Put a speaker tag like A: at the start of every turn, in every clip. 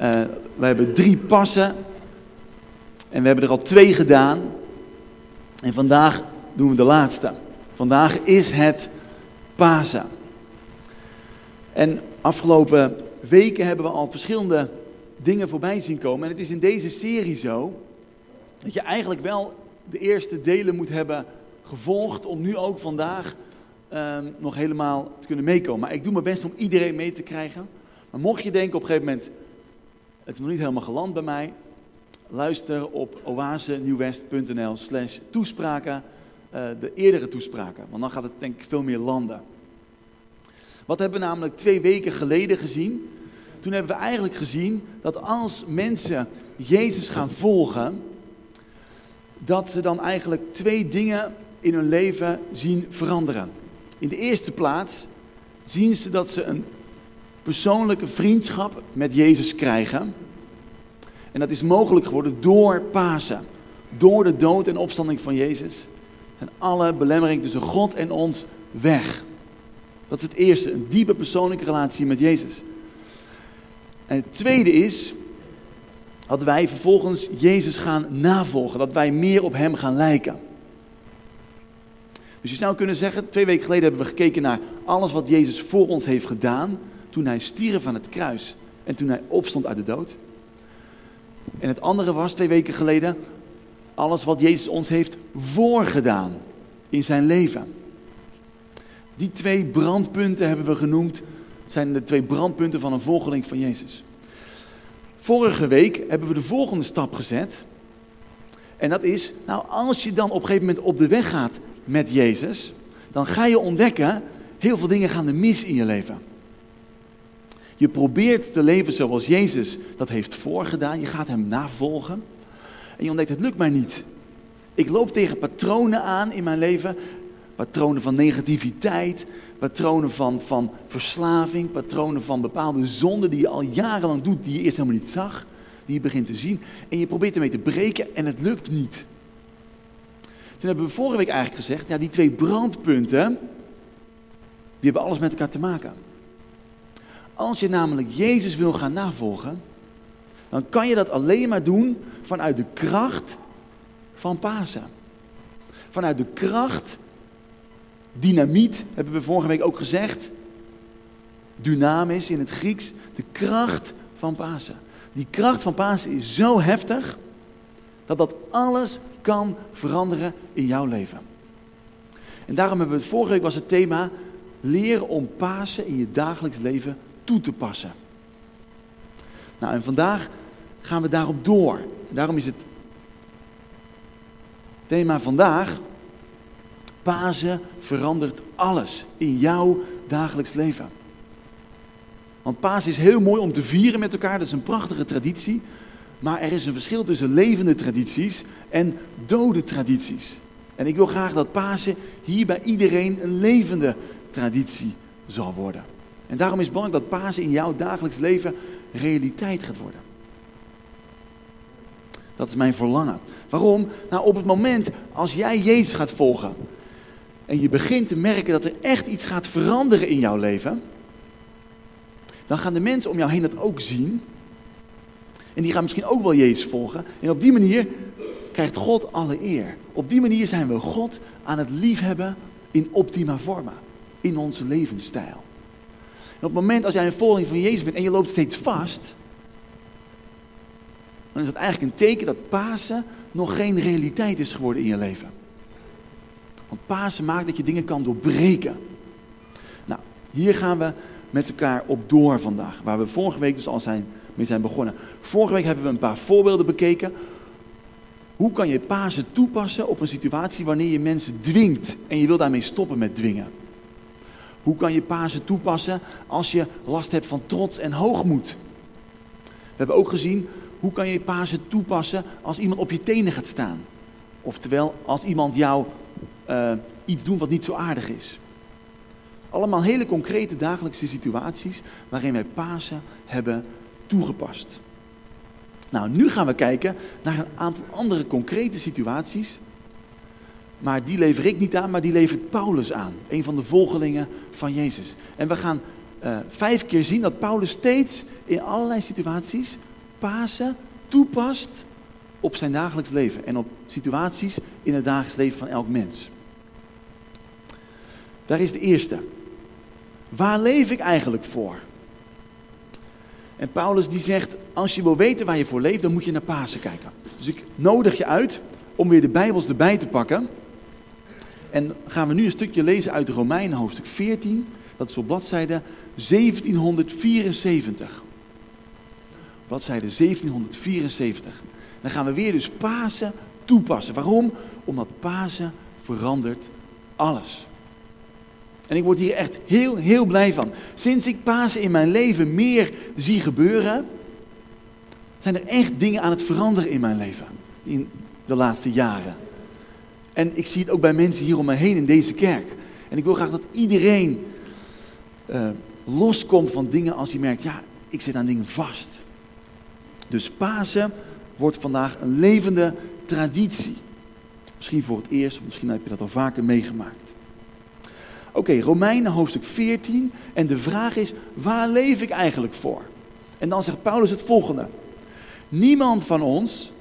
A: Uh, we hebben drie passen en we hebben er al twee gedaan. En vandaag doen we de laatste. Vandaag is het Pasen. En afgelopen weken hebben we al verschillende dingen voorbij zien komen. En het is in deze serie zo dat je eigenlijk wel de eerste delen moet hebben gevolgd om nu ook vandaag ehm, nog helemaal te kunnen meekomen. Maar ik doe mijn best om iedereen mee te krijgen. Maar mocht je denken op een gegeven moment, het is nog niet helemaal geland bij mij, luister op oasenieuwwest.nl slash toespraken, uh, de eerdere toespraken. Want dan gaat het denk ik veel meer landen. Wat hebben we namelijk twee weken geleden gezien? Toen hebben we eigenlijk gezien dat als mensen Jezus gaan volgen, dat ze dan eigenlijk twee dingen in hun leven zien veranderen. In de eerste plaats zien ze dat ze een persoonlijke vriendschap met Jezus krijgen. En dat is mogelijk geworden door Pasen. Door de dood en opstanding van Jezus. En alle belemmering tussen God en ons weg. Dat is het eerste, een diepe persoonlijke relatie met Jezus. En het tweede is dat wij vervolgens Jezus gaan navolgen. Dat wij meer op Hem gaan lijken. Dus je zou kunnen zeggen, twee weken geleden hebben we gekeken naar alles wat Jezus voor ons heeft gedaan. Toen Hij stierf aan het kruis en toen Hij opstond uit de dood. En het andere was, twee weken geleden, alles wat Jezus ons heeft voorgedaan in zijn leven. Die twee brandpunten hebben we genoemd, zijn de twee brandpunten van een volgeling van Jezus. Vorige week hebben we de volgende stap gezet. En dat is, nou als je dan op een gegeven moment op de weg gaat met Jezus, dan ga je ontdekken, heel veel dingen gaan er mis in je leven. Je probeert te leven zoals Jezus dat heeft voorgedaan. Je gaat hem navolgen. En je ontdekt, het lukt mij niet. Ik loop tegen patronen aan in mijn leven. Patronen van negativiteit, patronen van, van verslaving, patronen van bepaalde zonden die je al jarenlang doet, die je eerst helemaal niet zag, die je begint te zien. En je probeert ermee te breken en het lukt niet. Toen hebben we vorige week eigenlijk gezegd, ja, die twee brandpunten, die hebben alles met elkaar te maken. Als je namelijk Jezus wil gaan navolgen, dan kan je dat alleen maar doen vanuit de kracht van Pasen. Vanuit de kracht, dynamiet, hebben we vorige week ook gezegd. Dynamis in het Grieks, de kracht van Pasen. Die kracht van Pasen is zo heftig dat dat alles kan veranderen in jouw leven. En daarom hebben we, vorige week was het thema, leren om Pasen in je dagelijks leven toe te passen. Nou, en vandaag gaan we daarop door. Daarom is het thema vandaag, Pasen verandert alles in jouw dagelijks leven. Want Pasen is heel mooi om te vieren met elkaar, dat is een prachtige traditie. Maar er is een verschil tussen levende tradities en dode tradities. En ik wil graag dat Pasen hier bij iedereen een levende traditie zal worden. En daarom is het belangrijk dat Pasen in jouw dagelijks leven realiteit gaat worden. Dat is mijn verlangen. Waarom? Nou, op het moment als jij Jezus gaat volgen en je begint te merken dat er echt iets gaat veranderen in jouw leven, dan gaan de mensen om jou heen dat ook zien. En die gaan misschien ook wel Jezus volgen. En op die manier krijgt God alle eer. Op die manier zijn we God aan het liefhebben in optima forma. In onze levensstijl. Op het moment als jij een volgeling van Jezus bent en je loopt steeds vast, dan is dat eigenlijk een teken dat Pasen nog geen realiteit is geworden in je leven. Want Pasen maakt dat je dingen kan doorbreken. Nou, hier gaan we met elkaar op door vandaag, waar we vorige week dus al zijn, mee zijn begonnen. Vorige week hebben we een paar voorbeelden bekeken. Hoe kan je Pasen toepassen op een situatie wanneer je mensen dwingt en je wil daarmee stoppen met dwingen? Hoe kan je Pasen toepassen als je last hebt van trots en hoogmoed? We hebben ook gezien, hoe kan je Pasen toepassen als iemand op je tenen gaat staan? Oftewel, als iemand jou uh, iets doet wat niet zo aardig is. Allemaal hele concrete dagelijkse situaties waarin wij Pasen hebben toegepast. Nou, nu gaan we kijken naar een aantal andere concrete situaties maar die lever ik niet aan, maar die levert Paulus aan. Een van de volgelingen van Jezus. En we gaan eh, vijf keer zien dat Paulus steeds in allerlei situaties Pasen toepast op zijn dagelijks leven en op situaties in het dagelijks leven van elk mens. Daar is de eerste. Waar leef ik eigenlijk voor? En Paulus die zegt, als je wil weten waar je voor leeft, dan moet je naar Pasen kijken. Dus ik nodig je uit om weer de Bijbels erbij te pakken. En gaan we nu een stukje lezen uit Romeinen, hoofdstuk 14. Dat is op bladzijde 1774. Bladzijde 1774. Dan gaan we weer dus Pasen toepassen. Waarom? Omdat Pasen verandert alles. En ik word hier echt heel, heel blij van. Sinds ik Pasen in mijn leven meer zie gebeuren, zijn er echt dingen aan het veranderen in mijn leven. In de laatste jaren. En ik zie het ook bij mensen hier om me heen in deze kerk. En ik wil graag dat iedereen uh, loskomt van dingen als hij merkt, ja, ik zit aan dingen vast. Dus Pasen wordt vandaag een levende traditie. Misschien voor het eerst, misschien heb je dat al vaker meegemaakt. Oké, Romeinen hoofdstuk 14. En de vraag is, waar leef ik eigenlijk voor? En dan zegt Paulus het volgende. Niemand van ons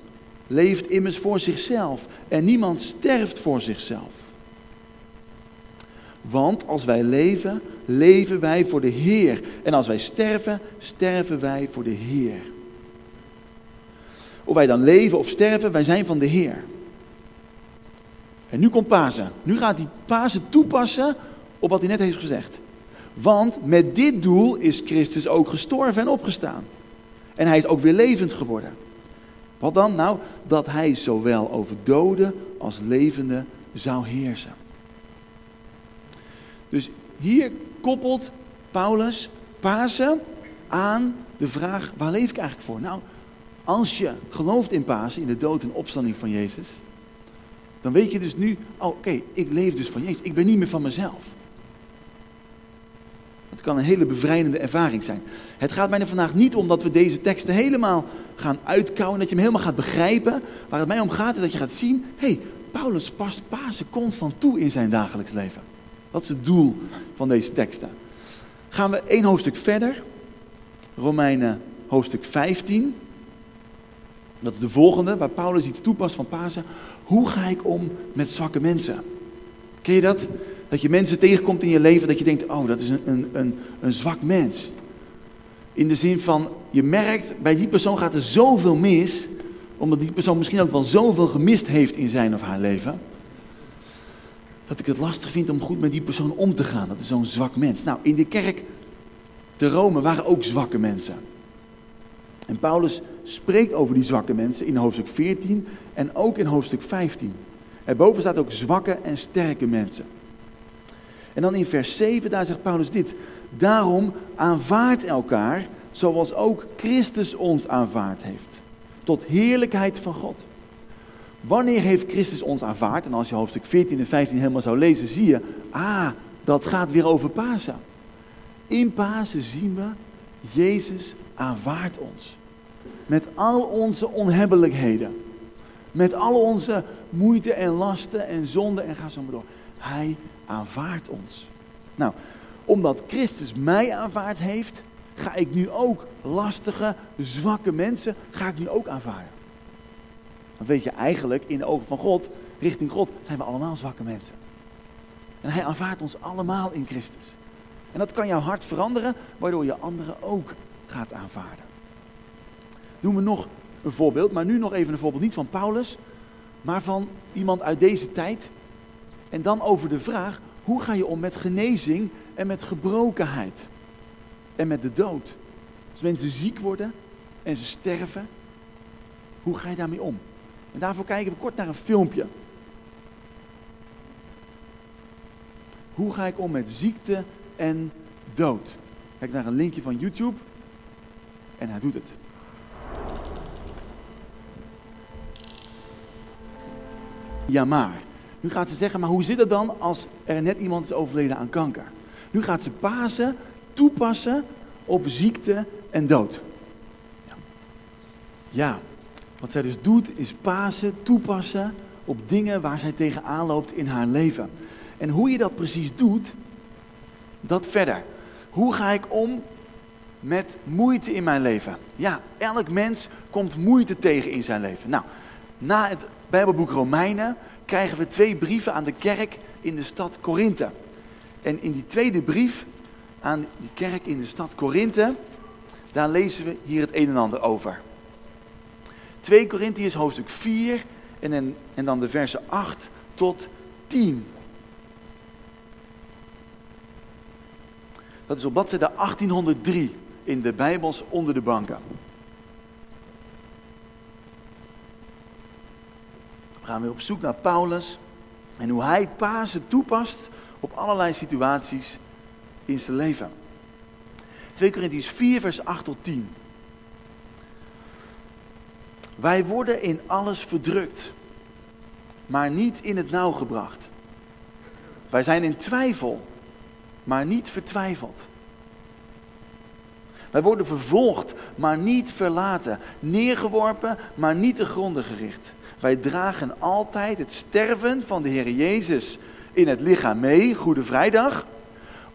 A: leeft immers voor zichzelf en niemand sterft voor zichzelf. Want als wij leven, leven wij voor de Heer. En als wij sterven, sterven wij voor de Heer. Of wij dan leven of sterven, wij zijn van de Heer. En nu komt Pasen. Nu gaat hij Pasen toepassen op wat hij net heeft gezegd. Want met dit doel is Christus ook gestorven en opgestaan. En hij is ook weer levend geworden. Wat dan? Nou, dat hij zowel over doden als levenden zou heersen. Dus hier koppelt Paulus Pasen aan de vraag, waar leef ik eigenlijk voor? Nou, als je gelooft in Pasen, in de dood en opstanding van Jezus, dan weet je dus nu, oh, oké, ik leef dus van Jezus. Ik ben niet meer van mezelf. Kan een hele bevrijdende ervaring zijn. Het gaat mij er vandaag niet om dat we deze teksten helemaal gaan uitkouwen, dat je hem helemaal gaat begrijpen. Waar het mij om gaat is dat je gaat zien, hé, hey, Paulus past Pasen constant toe in zijn dagelijks leven. Dat is het doel van deze teksten. Gaan we één hoofdstuk verder. Romeinen hoofdstuk 15. Dat is de volgende, waar Paulus iets toepast van Pasen. Hoe ga ik om met zwakke mensen? Ken je dat? Dat je mensen tegenkomt in je leven dat je denkt, oh, dat is een, een, een, zwak mens. In de zin van, je merkt, bij die persoon gaat er zoveel mis, omdat die persoon misschien ook wel zoveel gemist heeft in zijn of haar leven, dat ik het lastig vind om goed met die persoon om te gaan. Dat is zo'n zwak mens. Nou, in de kerk te Rome waren ook zwakke mensen. En Paulus spreekt over die zwakke mensen in hoofdstuk 14 en ook in hoofdstuk 15. Erboven staat ook zwakke en sterke mensen. En dan in vers 7, daar zegt Paulus dit. Daarom aanvaard elkaar zoals ook Christus ons aanvaard heeft. Tot heerlijkheid van God. Wanneer heeft Christus ons aanvaard? En als je hoofdstuk 14 en 15 helemaal zou lezen, zie je, ah, dat gaat weer over Pasen. In Pasen zien we, Jezus aanvaardt ons. Met al onze onhebbelijkheden. Met al onze moeite en lasten en zonden en ga zo maar door. Hij aanvaardt ons. Nou, omdat Christus mij aanvaard heeft, ga ik nu ook lastige, zwakke mensen, ga ik nu ook aanvaarden. Dan weet je eigenlijk, in de ogen van God, richting God, zijn we allemaal zwakke mensen. En hij aanvaardt ons allemaal in Christus. En dat kan jouw hart veranderen, waardoor je anderen ook gaat aanvaarden. Doen we nog een voorbeeld, maar nu nog even een voorbeeld niet van Paulus, maar van iemand uit deze tijd. En dan over de vraag, hoe ga je om met genezing en met gebrokenheid? En met de dood. Als mensen ziek worden en ze sterven, hoe ga je daarmee om? En daarvoor kijken we kort naar een filmpje. Hoe ga ik om met ziekte en dood? Kijk naar een linkje van YouTube en hij doet het. Ja maar. Nu gaat ze zeggen, maar hoe zit het dan als er net iemand is overleden aan kanker? Nu gaat ze Pasen toepassen op ziekte en dood. Ja. ja, wat zij dus doet is Pasen toepassen op dingen waar zij tegenaan loopt in haar leven. En hoe je dat precies doet, dat verder. Hoe ga ik om met moeite in mijn leven? Ja, elk mens komt moeite tegen in zijn leven. Nou, na het Bijbelboek Romeinen krijgen we twee brieven aan de kerk in de stad Korinthe. En in die tweede brief aan die kerk in de stad Korinthe, daar lezen we hier het een en ander over. 2 Korintiërs hoofdstuk 4 en, en, dan de versen 8 tot 10. Dat is op bladzijde 1803 in de Bijbels onder de banken. Gaan weer op zoek naar Paulus en hoe hij Pasen toepast op allerlei situaties in zijn leven. 2 Corinthians 4, vers 8 tot 10. Wij worden in alles verdrukt, maar niet in het nauw gebracht. Wij zijn in twijfel, maar niet vertwijfeld. Wij worden vervolgd, maar niet verlaten. Neergeworpen, maar niet te gronden gericht. Wij dragen altijd het sterven van de Heer Jezus in het lichaam mee, Goede Vrijdag.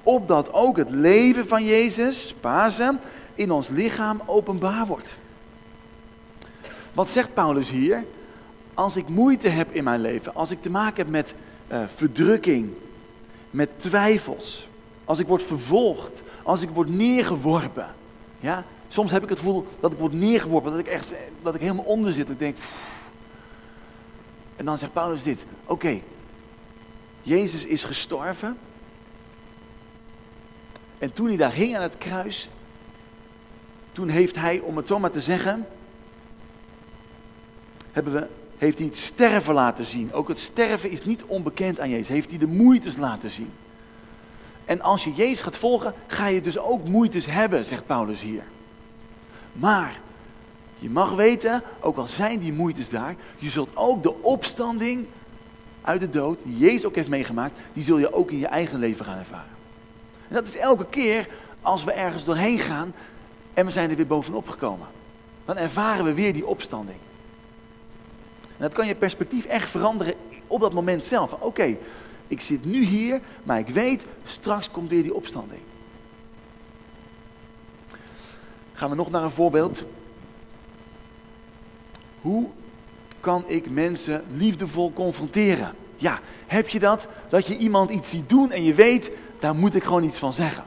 A: Opdat ook het leven van Jezus, Pasen, in ons lichaam openbaar wordt. Wat zegt Paulus hier? Als ik moeite heb in mijn leven, als ik te maken heb met uh, verdrukking, met twijfels, als ik word vervolgd, als ik word neergeworpen. Ja? Soms heb ik het gevoel dat ik word neergeworpen, dat ik echt dat ik helemaal onder zit. Ik denk, en dan zegt Paulus dit: Oké, Jezus is gestorven. En toen hij daar hing aan het kruis, toen heeft hij, om het zo maar te zeggen, hebben we, heeft hij het sterven laten zien. Ook het sterven is niet onbekend aan Jezus. Heeft hij de moeites laten zien. En als je Jezus gaat volgen, ga je dus ook moeites hebben, zegt Paulus hier. Maar je mag weten, ook al zijn die moeites daar, je zult ook de opstanding uit de dood, die Jezus ook heeft meegemaakt, die zul je ook in je eigen leven gaan ervaren. En dat is elke keer als we ergens doorheen gaan en we zijn er weer bovenop gekomen. Dan ervaren we weer die opstanding. En dat kan je perspectief echt veranderen op dat moment zelf. Oké, ik zit nu hier, maar ik weet, straks komt weer die opstanding. Gaan we nog naar een voorbeeld. Hoe kan ik mensen liefdevol confronteren? Ja, heb je dat? Dat je iemand iets ziet doen en je weet, daar moet ik gewoon iets van zeggen.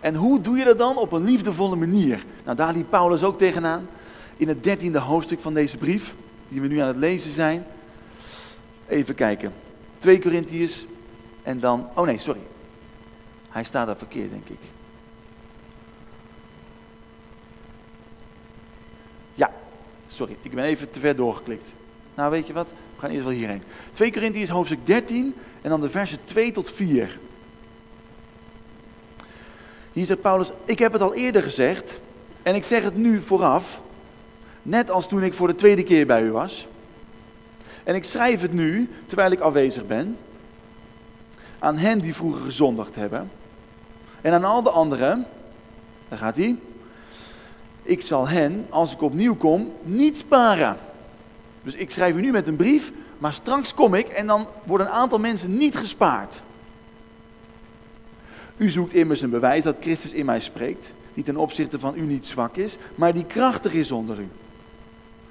A: En hoe doe je dat dan? Op een liefdevolle manier. Nou, daar liep Paulus ook tegenaan. In het dertiende hoofdstuk van deze brief, die we nu aan het lezen zijn. Even kijken. 2 Corinthiërs en dan... Oh nee, sorry. Hij staat daar verkeerd, denk ik. Ja, sorry. Ik ben even te ver doorgeklikt. Nou, weet je wat? We gaan eerst wel hierheen. 2 Corinthiërs hoofdstuk 13 en dan de versen 2 tot 4. Hier zegt Paulus, ik heb het al eerder gezegd en ik zeg het nu vooraf, net als toen ik voor de tweede keer bij u was. En ik schrijf het nu, terwijl ik afwezig ben, aan hen die vroeger gezondigd hebben. En aan al de anderen, daar gaat hij. Ik zal hen, als ik opnieuw kom, niet sparen. Dus ik schrijf u nu met een brief, maar straks kom ik en dan worden een aantal mensen niet gespaard. U zoekt immers een bewijs dat Christus in mij spreekt, die ten opzichte van u niet zwak is, maar die krachtig is onder u.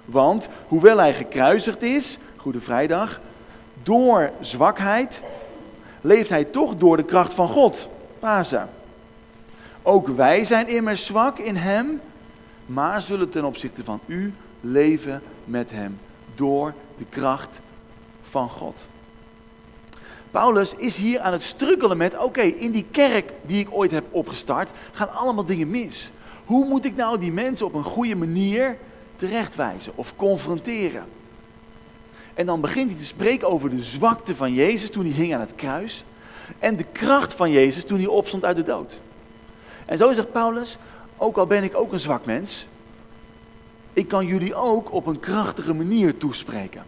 A: Want hoewel hij gekruisigd is, Goede Vrijdag, door zwakheid leeft hij toch door de kracht van God. Pasen. Ook wij zijn immers zwak in hem, maar zullen ten opzichte van u leven met hem door de kracht van God. Paulus is hier aan het strukkelen met, oké, in die kerk die ik ooit heb opgestart, gaan allemaal dingen mis. Hoe moet ik nou die mensen op een goede manier terechtwijzen of confronteren? En dan begint hij te spreken over de zwakte van Jezus toen hij hing aan het kruis. En de kracht van Jezus toen hij opstond uit de dood. En zo zegt Paulus, ook al ben ik ook een zwak mens, ik kan jullie ook op een krachtige manier toespreken.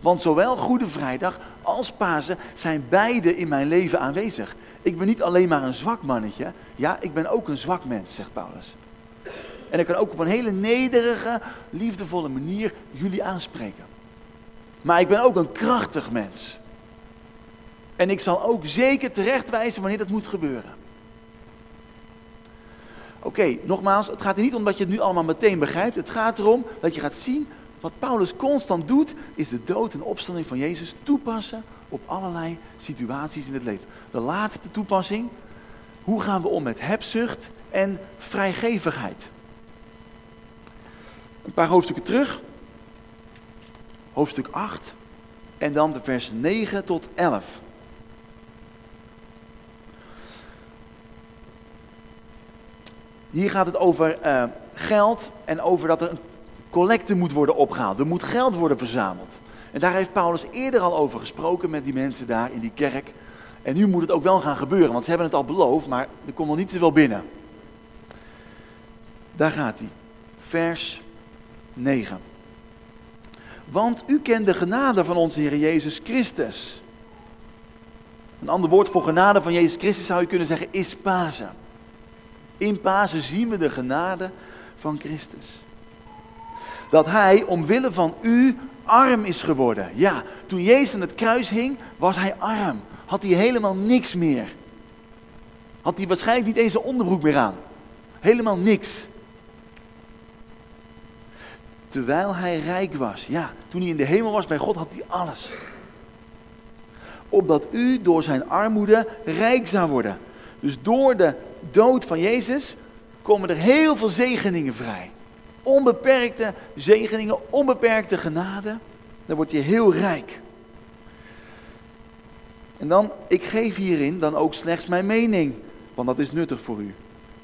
A: Want zowel Goede Vrijdag als Pasen zijn beide in mijn leven aanwezig. Ik ben niet alleen maar een zwak mannetje, ja, ik ben ook een zwak mens, zegt Paulus. En ik kan ook op een hele nederige, liefdevolle manier jullie aanspreken. Maar ik ben ook een krachtig mens. En ik zal ook zeker terechtwijzen wanneer dat moet gebeuren. Oké, nogmaals, het gaat er niet om dat je het nu allemaal meteen begrijpt. Het gaat erom dat je gaat zien wat Paulus constant doet, is de dood en opstanding van Jezus toepassen op allerlei situaties in het leven. De laatste toepassing, hoe gaan we om met hebzucht en vrijgevigheid? Een paar hoofdstukken terug, hoofdstuk 8 en dan de vers 9 tot 11. Hier gaat het over uh, geld en over dat er een collecte moet worden opgehaald. Er moet geld worden verzameld. En daar heeft Paulus eerder al over gesproken met die mensen daar in die kerk. En nu moet het ook wel gaan gebeuren, want ze hebben het al beloofd, maar er komt nog niet zoveel binnen. Daar gaat hij. Vers 9. Want u kent de genade van onze Heer Jezus Christus. Een ander woord voor genade van Jezus Christus zou je kunnen zeggen is Pasen. In Pasen zien we de genade van Christus. Dat hij omwille van u arm is geworden. Ja, toen Jezus aan het kruis hing, was hij arm. Had hij helemaal niks meer. Had hij waarschijnlijk niet eens een onderbroek meer aan. Helemaal niks. Terwijl hij rijk was. Ja, toen hij in de hemel was bij God, had hij alles. Opdat u door zijn armoede rijk zou worden. Dus door de dood van Jezus komen er heel veel zegeningen vrij. Onbeperkte zegeningen, onbeperkte genade. Dan word je heel rijk. En dan, ik geef hierin dan ook slechts mijn mening, want dat is nuttig voor u.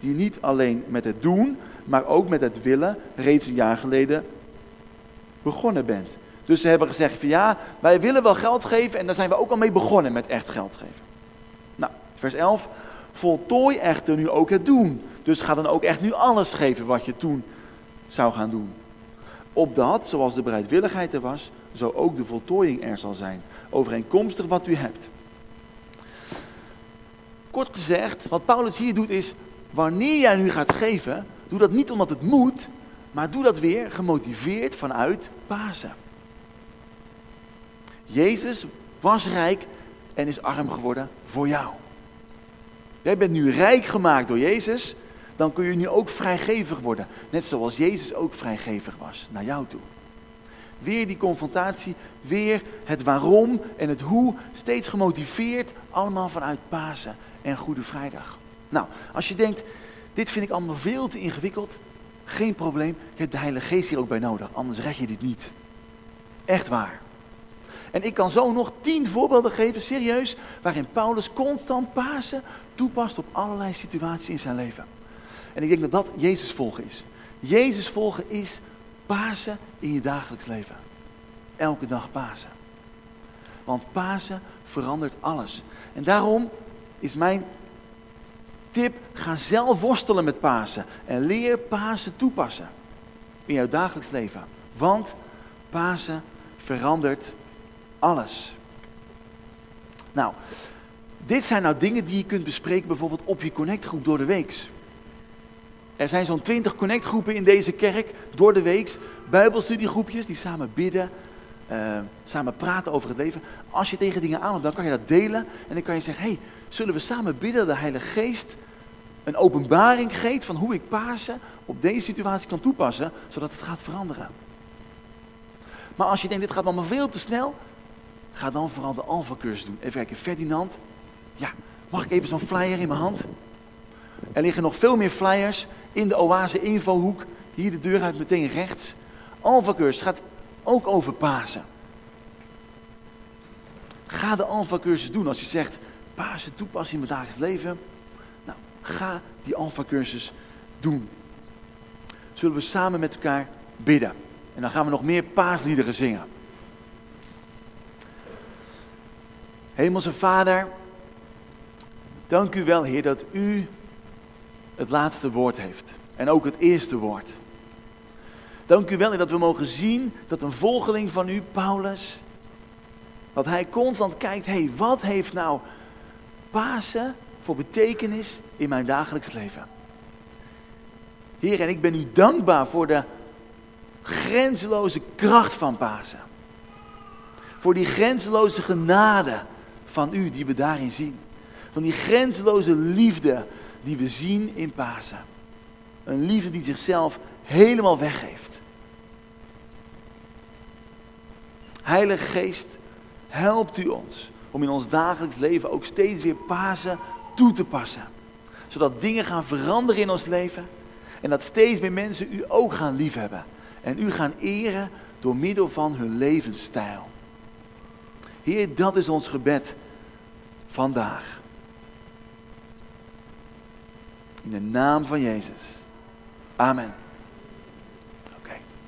A: Die niet alleen met het doen, maar ook met het willen reeds een jaar geleden begonnen bent. Dus ze hebben gezegd van ja, wij willen wel geld geven en daar zijn we ook al mee begonnen met echt geld geven. Nou, vers 11. Voltooi echter nu ook het doen. Dus ga dan ook echt nu alles geven wat je toen zou gaan doen. Opdat, zoals de bereidwilligheid er was, zo ook de voltooiing er zal zijn. Overeenkomstig wat u hebt. Kort gezegd, wat Paulus hier doet is, wanneer jij nu gaat geven, doe dat niet omdat het moet, maar doe dat weer gemotiveerd vanuit Pasen. Jezus was rijk en is arm geworden voor jou. Jij bent nu rijk gemaakt door Jezus, dan kun je nu ook vrijgevig worden. Net zoals Jezus ook vrijgevig was naar jou toe. Weer die confrontatie, weer het waarom en het hoe, steeds gemotiveerd, allemaal vanuit Pasen en Goede Vrijdag. Nou, als je denkt, dit vind ik allemaal veel te ingewikkeld, geen probleem, je hebt de Heilige Geest hier ook bij nodig, anders red je dit niet. Echt waar. En ik kan zo nog tien voorbeelden geven, serieus, waarin Paulus constant Pasen toepast op allerlei situaties in zijn leven. En ik denk dat dat Jezus volgen is. Jezus volgen is Pasen in je dagelijks leven. Elke dag Pasen. Want Pasen verandert alles. En daarom is mijn tip, ga zelf worstelen met Pasen. En leer Pasen toepassen in jouw dagelijks leven. Want Pasen verandert alles. Nou, dit zijn nou dingen die je kunt bespreken bijvoorbeeld op je connectgroep door de weeks. Er zijn zo'n twintig connectgroepen in deze kerk door de weeks. Bijbelstudiegroepjes die samen bidden, uh, samen praten over het leven. Als je tegen dingen aanloopt, dan kan je dat delen. En dan kan je zeggen, hey, zullen we samen bidden dat de Heilige Geest een openbaring geeft van hoe ik Pasen op deze situatie kan toepassen, zodat het gaat veranderen. Maar als je denkt, dit gaat allemaal veel te snel, ga dan vooral de Alpha-cursus doen. Even kijken, Ferdinand. Ja, mag ik even zo'n flyer in mijn hand? Er liggen nog veel meer flyers in de Oase infohoek. Hier de deur uit meteen rechts. Alpha-cursus gaat ook over Pasen. Ga de Alpha-cursus doen als je zegt, Pasen toepassen in mijn dagelijks leven. Nou, ga die Alpha-cursus doen. Zullen we samen met elkaar bidden. En dan gaan we nog meer paasliederen zingen. Hemelse Vader, dank u wel, Heer, dat u het laatste woord heeft. En ook het eerste woord. Dank u wel dat we mogen zien dat een volgeling van u, Paulus, dat hij constant kijkt, hé, hey, wat heeft nou Pasen voor betekenis in mijn dagelijks leven? Heer, en ik ben u dankbaar voor de grenzeloze kracht van Pasen. Voor die grenzeloze genade van u die we daarin zien. Van die grenzeloze liefde die we zien in Pasen. Een liefde die zichzelf helemaal weggeeft. Heilige Geest, helpt u ons om in ons dagelijks leven ook steeds weer Pasen toe te passen. Zodat dingen gaan veranderen in ons leven en dat steeds meer mensen u ook gaan liefhebben. En u gaan eren door middel van hun levensstijl. Heer, dat is ons gebed vandaag. In de naam van Jezus. Amen.